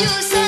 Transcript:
you say